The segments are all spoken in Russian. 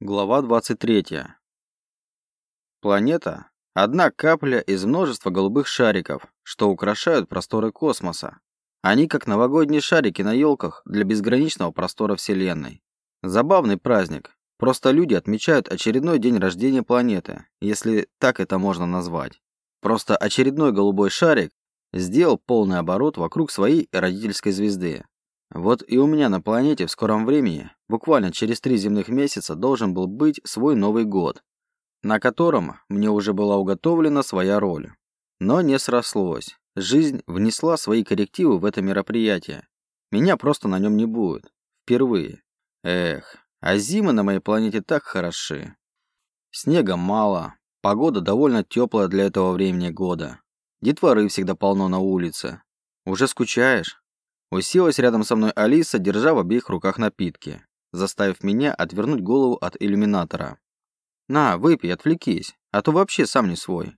Глава 23. Планета – одна капля из множества голубых шариков, что украшают просторы космоса. Они как новогодние шарики на елках для безграничного простора Вселенной. Забавный праздник. Просто люди отмечают очередной день рождения планеты, если так это можно назвать. Просто очередной голубой шарик сделал полный оборот вокруг своей родительской звезды. Вот и у меня на планете в скором времени, буквально через три земных месяца, должен был быть свой Новый год, на котором мне уже была уготовлена своя роль. Но не срослось. Жизнь внесла свои коррективы в это мероприятие. Меня просто на нем не будет. Впервые. Эх, а зимы на моей планете так хороши. Снега мало, погода довольно теплая для этого времени года. Детворы всегда полно на улице. Уже скучаешь? Уселась рядом со мной Алиса, держа в обеих руках напитки, заставив меня отвернуть голову от иллюминатора. «На, выпей, отвлекись, а то вообще сам не свой».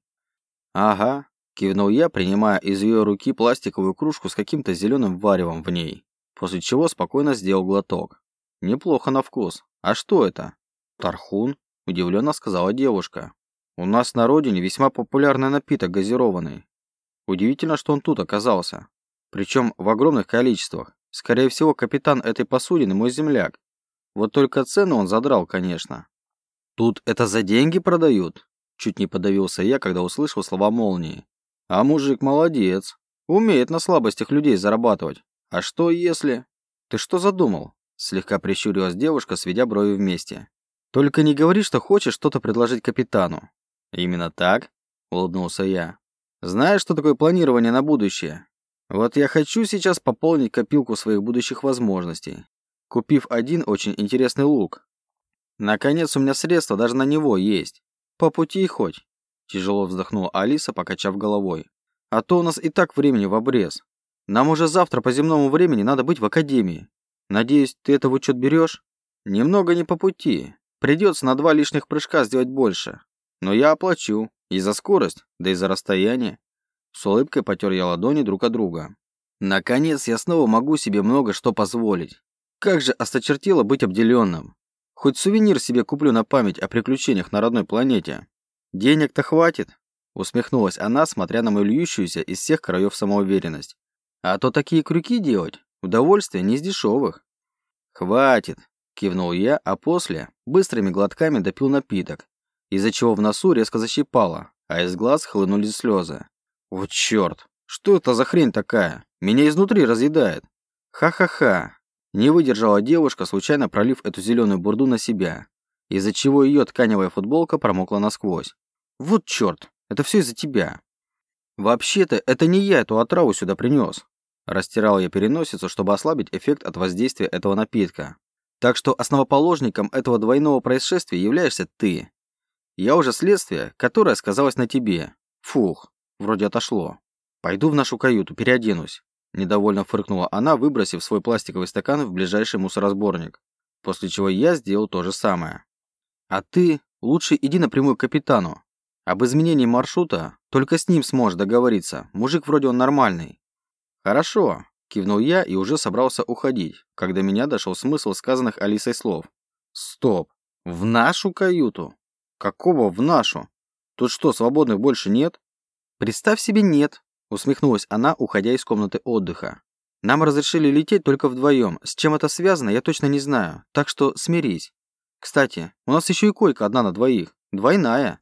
«Ага», – кивнул я, принимая из ее руки пластиковую кружку с каким-то зеленым варевом в ней, после чего спокойно сделал глоток. «Неплохо на вкус. А что это?» «Тархун», – удивленно сказала девушка. «У нас на родине весьма популярный напиток газированный. Удивительно, что он тут оказался. Причем в огромных количествах. Скорее всего, капитан этой посудины мой земляк. Вот только цену он задрал, конечно. Тут это за деньги продают? Чуть не подавился я, когда услышал слова молнии. А мужик молодец. Умеет на слабостях людей зарабатывать. А что если... Ты что задумал? Слегка прищурилась девушка, сведя брови вместе. Только не говори, что хочешь что-то предложить капитану. Именно так? Улыбнулся я. Знаешь, что такое планирование на будущее? Вот я хочу сейчас пополнить копилку своих будущих возможностей, купив один очень интересный лук. Наконец у меня средства даже на него есть. По пути хоть. Тяжело вздохнула Алиса, покачав головой. А то у нас и так времени в обрез. Нам уже завтра по земному времени надо быть в академии. Надеюсь, ты это в учет берешь? Немного не по пути. Придется на два лишних прыжка сделать больше. Но я оплачу. И за скорость, да и за расстояние. С улыбкой потер я ладони друг от друга. Наконец я снова могу себе много что позволить. Как же осточертело быть обделенным. Хоть сувенир себе куплю на память о приключениях на родной планете. Денег-то хватит, усмехнулась она, смотря на мою льющуюся из всех краев самоуверенность. А то такие крюки делать, удовольствие не из дешевых. Хватит, кивнул я, а после быстрыми глотками допил напиток, из-за чего в носу резко защипало, а из глаз хлынули слезы. Вот черт, что это за хрень такая? Меня изнутри разъедает. Ха-ха-ха. Не выдержала девушка, случайно пролив эту зеленую бурду на себя, из-за чего ее тканевая футболка промокла насквозь. Вот черт, это все из-за тебя. Вообще-то, это не я эту отраву сюда принес. Растирал я переносицу, чтобы ослабить эффект от воздействия этого напитка. Так что основоположником этого двойного происшествия являешься ты. Я уже следствие, которое сказалось на тебе. Фух, Вроде отошло. Пойду в нашу каюту, переоденусь. Недовольно фыркнула она, выбросив свой пластиковый стакан в ближайший мусоросборник. После чего я сделал то же самое. А ты лучше иди напрямую к капитану. Об изменении маршрута только с ним сможешь договориться. Мужик вроде он нормальный. Хорошо, кивнул я и уже собрался уходить, когда меня дошел смысл сказанных Алисой слов. Стоп. В нашу каюту? Какого в нашу? Тут что, свободных больше нет? «Представь себе, нет», — усмехнулась она, уходя из комнаты отдыха. «Нам разрешили лететь только вдвоем. С чем это связано, я точно не знаю. Так что смирись. Кстати, у нас еще и койка одна на двоих. Двойная».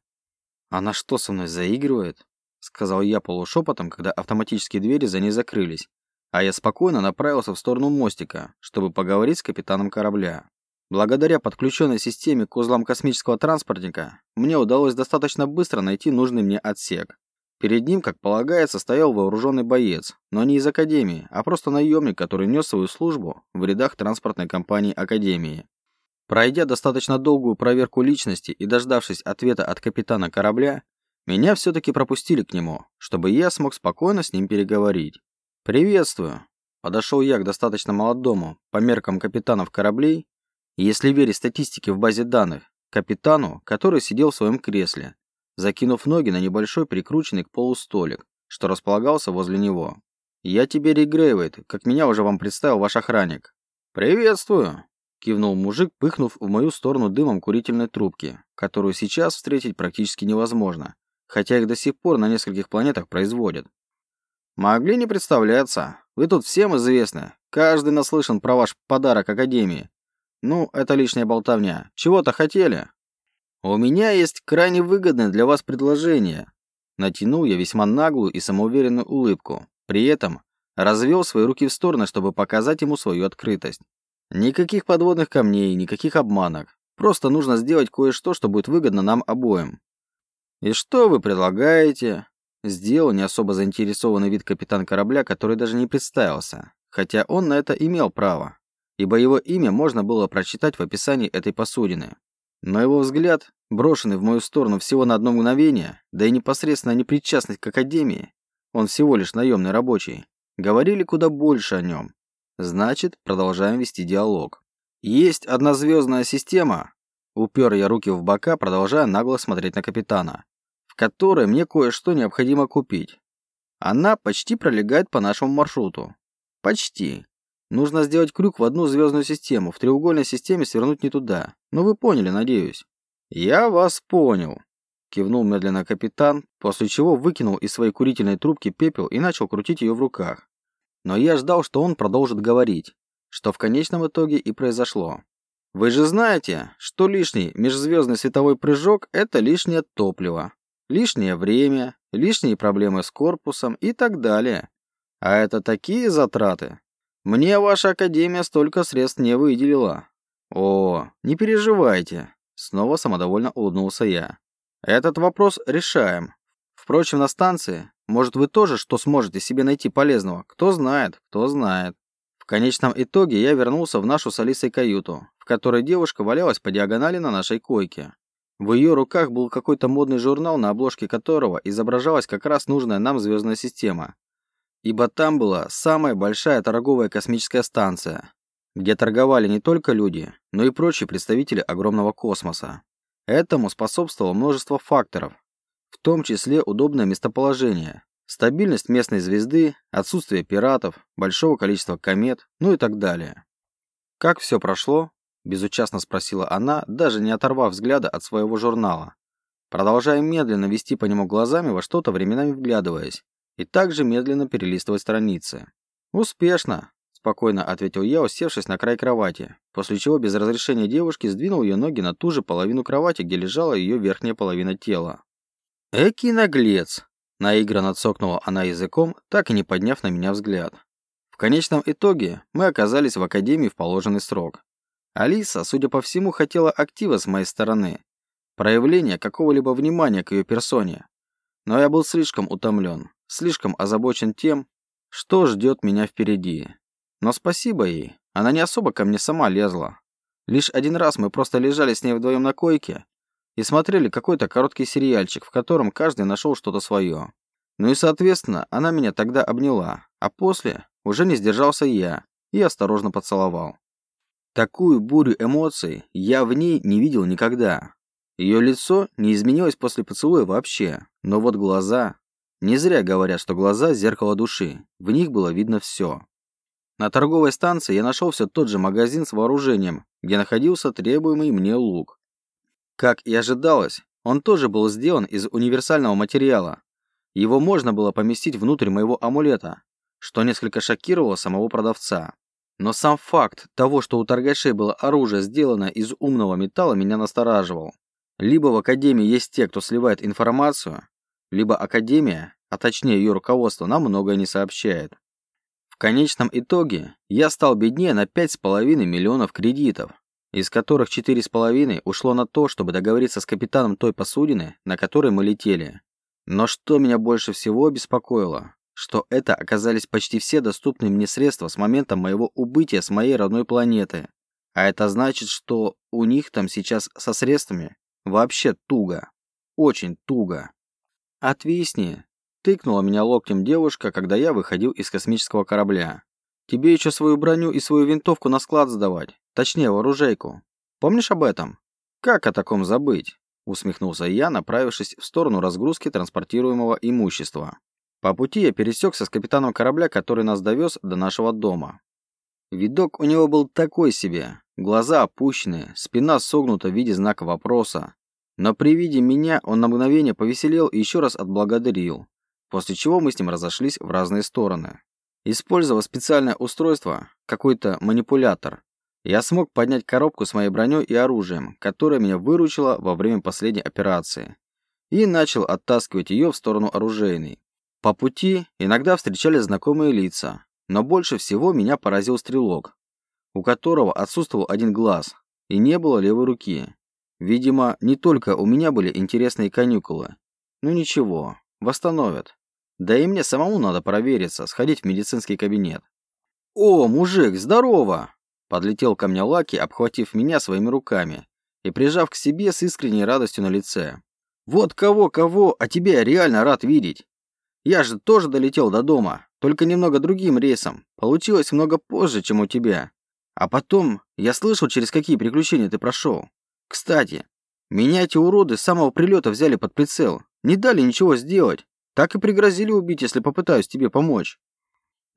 «Она что, со мной заигрывает?» — сказал я полушепотом, когда автоматические двери за ней закрылись. А я спокойно направился в сторону мостика, чтобы поговорить с капитаном корабля. Благодаря подключенной системе к узлам космического транспортника, мне удалось достаточно быстро найти нужный мне отсек. Перед ним, как полагается, стоял вооруженный боец, но не из Академии, а просто наемник, который нес свою службу в рядах транспортной компании Академии. Пройдя достаточно долгую проверку личности и дождавшись ответа от капитана корабля, меня все-таки пропустили к нему, чтобы я смог спокойно с ним переговорить. «Приветствую!» Подошел я к достаточно молодому, по меркам капитанов кораблей, если верить статистике в базе данных, капитану, который сидел в своем кресле, закинув ноги на небольшой прикрученный к полу столик, что располагался возле него. «Я тебе Рик Грейвейт, как меня уже вам представил ваш охранник». «Приветствую!» кивнул мужик, пыхнув в мою сторону дымом курительной трубки, которую сейчас встретить практически невозможно, хотя их до сих пор на нескольких планетах производят. Могли не представляться. Вы тут всем известны. Каждый наслышан про ваш подарок Академии. Ну, это лишняя болтовня. Чего-то хотели? У меня есть крайне выгодное для вас предложение. Натянул я весьма наглую и самоуверенную улыбку. При этом развел свои руки в стороны, чтобы показать ему свою открытость. Никаких подводных камней, никаких обманок. Просто нужно сделать кое-что, что будет выгодно нам обоим. И что вы предлагаете? Сделал не особо заинтересованный вид капитан корабля, который даже не представился, хотя он на это имел право, ибо его имя можно было прочитать в описании этой посудины. Но его взгляд, брошенный в мою сторону всего на одно мгновение, да и непосредственно непричастность к Академии, он всего лишь наемный рабочий, говорили куда больше о нем. Значит, продолжаем вести диалог. Есть одна звездная система, упер я руки в бока, продолжая нагло смотреть на капитана, в которой мне кое-что необходимо купить. Она почти пролегает по нашему маршруту. Почти. Нужно сделать крюк в одну звездную систему, в треугольной системе свернуть не туда. Ну вы поняли, надеюсь. Я вас понял. Кивнул медленно капитан, после чего выкинул из своей курительной трубки пепел и начал крутить ее в руках. Но я ждал, что он продолжит говорить, что в конечном итоге и произошло. Вы же знаете, что лишний межзвездный световой прыжок – это лишнее топливо, лишнее время, лишние проблемы с корпусом и так далее. А это такие затраты. Мне ваша академия столько средств не выделила. О, не переживайте. Снова самодовольно улыбнулся я. Этот вопрос решаем. Впрочем, на станции может, вы тоже что сможете себе найти полезного? Кто знает, кто знает. В конечном итоге я вернулся в нашу с Алисой каюту, в которой девушка валялась по диагонали на нашей койке. В ее руках был какой-то модный журнал, на обложке которого изображалась как раз нужная нам звездная система. Ибо там была самая большая торговая космическая станция, где торговали не только люди, но и прочие представители огромного космоса. Этому способствовало множество факторов, в том числе удобное местоположение, стабильность местной звезды, отсутствие пиратов, большого количества комет, ну и так далее. «Как все прошло?» – безучастно спросила она, даже не оторвав взгляда от своего журнала, продолжая медленно вести по нему глазами, во что-то временами вглядываясь, и также медленно перелистывать страницы. «Успешно», – спокойно ответил я, усевшись на край кровати, после чего без разрешения девушки сдвинул ее ноги на ту же половину кровати, где лежала ее верхняя половина тела. «Экий наглец!» – наигранно цокнула она языком, так и не подняв на меня взгляд. В конечном итоге мы оказались в академии в положенный срок. Алиса, судя по всему, хотела актива с моей стороны, проявления какого-либо внимания к ее персоне. Но я был слишком утомлен, слишком озабочен тем, что ждет меня впереди. Но спасибо ей, она не особо ко мне сама лезла. Лишь один раз мы просто лежали с ней вдвоем на койке, и смотрели какой-то короткий сериальчик, в котором каждый нашел что-то свое. Ну и, соответственно, она меня тогда обняла, а после уже не сдержался я и осторожно поцеловал. Такую бурю эмоций я в ней не видел никогда. Ее лицо не изменилось после поцелуя вообще, но вот глаза... Не зря говорят, что глаза – зеркало души, в них было видно все. На торговой станции я нашел все тот же магазин с вооружением, где находился требуемый мне лук. Как и ожидалось, он тоже был сделан из универсального материала. Его можно было поместить внутрь моего амулета, что несколько шокировало самого продавца. Но сам факт того, что у торгашей было оружие, сделано из умного металла, меня настораживал. Либо в Академии есть те, кто сливает информацию, либо Академия, а точнее ее руководство, нам многое не сообщает. В конечном итоге я стал беднее на 5,5 миллионов кредитов, из которых четыре с половиной ушло на то, чтобы договориться с капитаном той посудины, на которой мы летели. Но что меня больше всего беспокоило, что это оказались почти все доступные мне средства с момента моего убытия с моей родной планеты. А это значит, что у них там сейчас со средствами вообще туго. Очень туго. «Отвисни!» – тыкнула меня локтем девушка, когда я выходил из космического корабля. «Тебе еще свою броню и свою винтовку на склад сдавать. Точнее, вооружейку. Помнишь об этом? Как о таком забыть? Усмехнулся я, направившись в сторону разгрузки транспортируемого имущества. По пути я пересекся с капитаном корабля, который нас довез до нашего дома. Видок у него был такой себе, глаза опущенные, спина согнута в виде знака вопроса. Но при виде меня он на мгновение повеселел и еще раз отблагодарил, после чего мы с ним разошлись в разные стороны. Использовав специальное устройство, какой-то манипулятор, я смог поднять коробку с моей броней и оружием, которое меня выручило во время последней операции, и начал оттаскивать ее в сторону оружейной. По пути иногда встречались знакомые лица, но больше всего меня поразил стрелок, у которого отсутствовал один глаз и не было левой руки. Видимо, не только у меня были интересные каникулы. Ну ничего, восстановят. Да и мне самому надо провериться, сходить в медицинский кабинет. «О, мужик, здорово!» Подлетел ко мне Лаки, обхватив меня своими руками и прижав к себе с искренней радостью на лице. «Вот кого-кого, а тебя я реально рад видеть. Я же тоже долетел до дома, только немного другим рейсом. Получилось много позже, чем у тебя. А потом я слышал, через какие приключения ты прошел. Кстати, меня эти уроды с самого прилета взяли под прицел. Не дали ничего сделать. Так и пригрозили убить, если попытаюсь тебе помочь.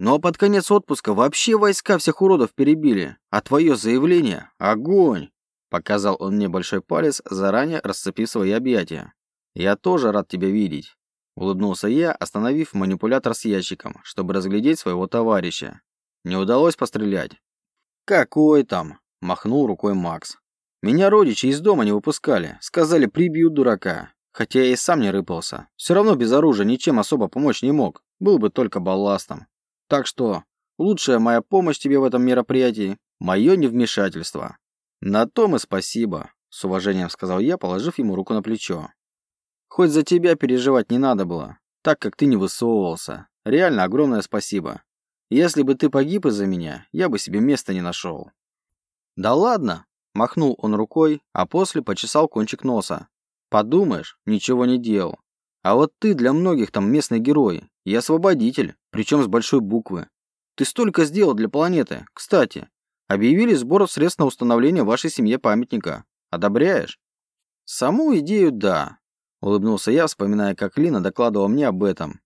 Но под конец отпуска вообще войска всех уродов перебили. А твое заявление – огонь!» Показал он мне большой палец, заранее расцепив свои объятия. «Я тоже рад тебя видеть», – улыбнулся я, остановив манипулятор с ящиком, чтобы разглядеть своего товарища. «Не удалось пострелять?» «Какой там?» – махнул рукой Макс. «Меня родичи из дома не выпускали. Сказали, прибьют дурака. Хотя я и сам не рыпался. Все равно без оружия ничем особо помочь не мог. Был бы только балластом. Так что лучшая моя помощь тебе в этом мероприятии – мое невмешательство. На том и спасибо, с уважением сказал я, положив ему руку на плечо. Хоть за тебя переживать не надо было, так как ты не высовывался. Реально огромное спасибо. Если бы ты погиб из-за меня, я бы себе места не нашел. Да ладно, махнул он рукой, а после почесал кончик носа. Подумаешь, ничего не делал. А вот ты для многих там местный герой и освободитель, причем с большой буквы. Ты столько сделал для планеты. Кстати, объявили сбор средств на установление вашей семье памятника. Одобряешь? Саму идею да. Улыбнулся я, вспоминая, как Лина докладывала мне об этом.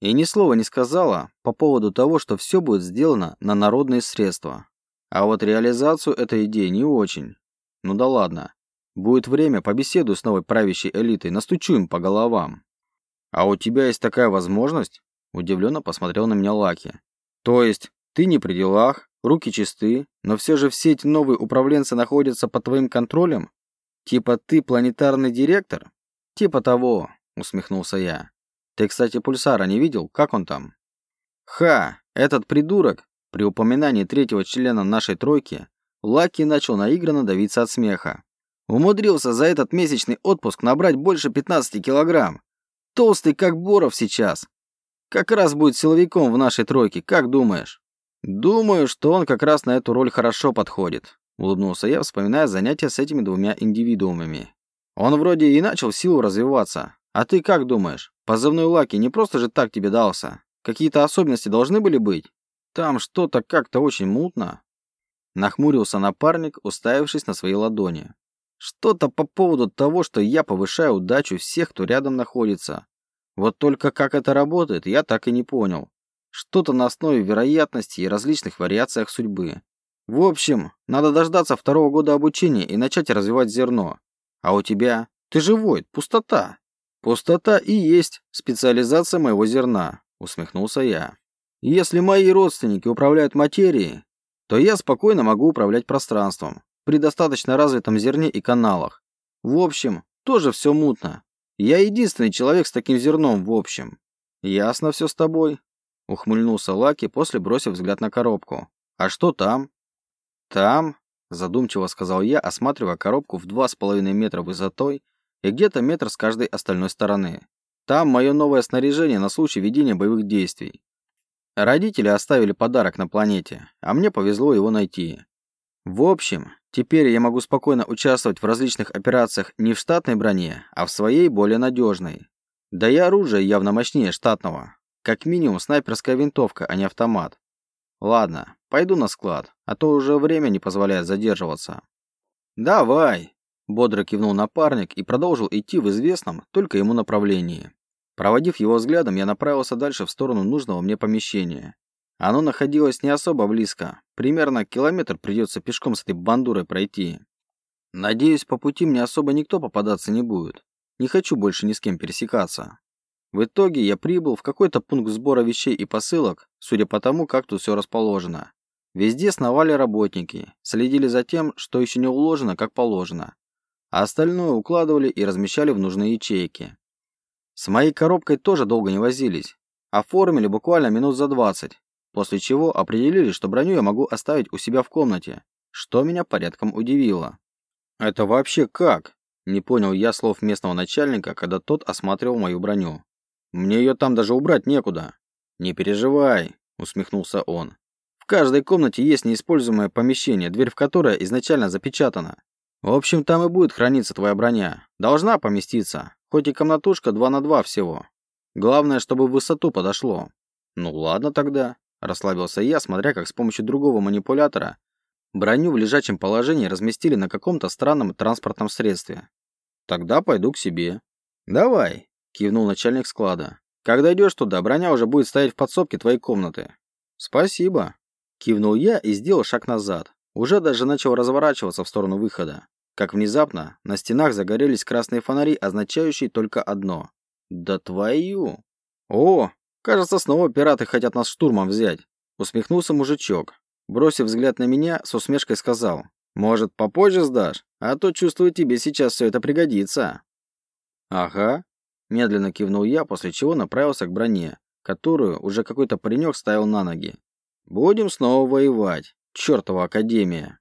И ни слова не сказала по поводу того, что все будет сделано на народные средства. А вот реализацию этой идеи не очень. Ну да ладно. Будет время, побеседую с новой правящей элитой, настучу им по головам. «А у тебя есть такая возможность?» Удивленно посмотрел на меня Лаки. «То есть ты не при делах, руки чисты, но все же все эти новые управленцы находятся под твоим контролем? Типа ты планетарный директор?» «Типа того», усмехнулся я. «Ты, кстати, Пульсара не видел? Как он там?» «Ха! Этот придурок!» При упоминании третьего члена нашей тройки Лаки начал наигранно давиться от смеха. Умудрился за этот месячный отпуск набрать больше 15 килограмм. Толстый, как Боров сейчас. Как раз будет силовиком в нашей тройке, как думаешь? Думаю, что он как раз на эту роль хорошо подходит. Улыбнулся я, вспоминая занятия с этими двумя индивидуумами. Он вроде и начал силу развиваться. А ты как думаешь? Позывной Лаки не просто же так тебе дался. Какие-то особенности должны были быть? Там что-то как-то очень мутно. Нахмурился напарник, уставившись на свои ладони. Что-то по поводу того, что я повышаю удачу всех, кто рядом находится. Вот только как это работает, я так и не понял. Что-то на основе вероятности и различных вариациях судьбы. В общем, надо дождаться второго года обучения и начать развивать зерно. А у тебя? Ты живой, пустота. Пустота и есть специализация моего зерна, усмехнулся я. Если мои родственники управляют материей, то я спокойно могу управлять пространством при достаточно развитом зерне и каналах. В общем, тоже все мутно. Я единственный человек с таким зерном в общем. Ясно все с тобой? Ухмыльнулся Лаки, после бросив взгляд на коробку. А что там? Там, задумчиво сказал я, осматривая коробку в два с половиной метра высотой и где-то метр с каждой остальной стороны. Там мое новое снаряжение на случай ведения боевых действий. Родители оставили подарок на планете, а мне повезло его найти. В общем, теперь я могу спокойно участвовать в различных операциях не в штатной броне, а в своей более надежной. Да и оружие явно мощнее штатного. Как минимум снайперская винтовка, а не автомат. Ладно, пойду на склад, а то уже время не позволяет задерживаться. Давай, бодро кивнул напарник и продолжил идти в известном только ему направлении. Проводив его взглядом, я направился дальше в сторону нужного мне помещения. Оно находилось не особо близко. Примерно километр придется пешком с этой бандурой пройти. Надеюсь, по пути мне особо никто попадаться не будет. Не хочу больше ни с кем пересекаться. В итоге я прибыл в какой-то пункт сбора вещей и посылок, судя по тому, как тут все расположено. Везде сновали работники, следили за тем, что еще не уложено, как положено. А остальное укладывали и размещали в нужные ячейки. С моей коробкой тоже долго не возились. Оформили буквально минут за 20, после чего определили, что броню я могу оставить у себя в комнате, что меня порядком удивило. «Это вообще как?» Не понял я слов местного начальника, когда тот осматривал мою броню. «Мне ее там даже убрать некуда». «Не переживай», — усмехнулся он. «В каждой комнате есть неиспользуемое помещение, дверь в которое изначально запечатана. В общем, там и будет храниться твоя броня. Должна поместиться, хоть и комнатушка 2 на 2 всего. Главное, чтобы в высоту подошло». «Ну ладно тогда», Расслабился я, смотря как с помощью другого манипулятора броню в лежачем положении разместили на каком-то странном транспортном средстве. Тогда пойду к себе. Давай, кивнул начальник склада. Когда идешь туда, броня уже будет стоять в подсобке твоей комнаты. Спасибо. Кивнул я и сделал шаг назад. Уже даже начал разворачиваться в сторону выхода. Как внезапно на стенах загорелись красные фонари, означающие только одно. Да твою! О, Кажется, снова пираты хотят нас штурмом взять. Усмехнулся мужичок. Бросив взгляд на меня, с усмешкой сказал. Может, попозже сдашь? А то, чувствую, тебе сейчас все это пригодится. Ага. Медленно кивнул я, после чего направился к броне, которую уже какой-то паренек ставил на ноги. Будем снова воевать. Чёртова академия.